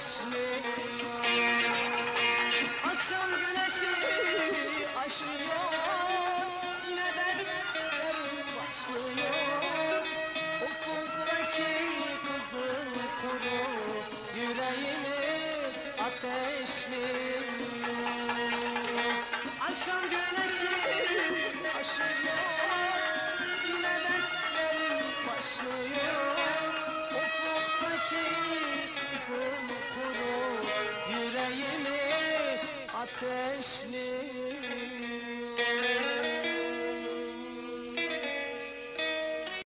Krishna. ateşli.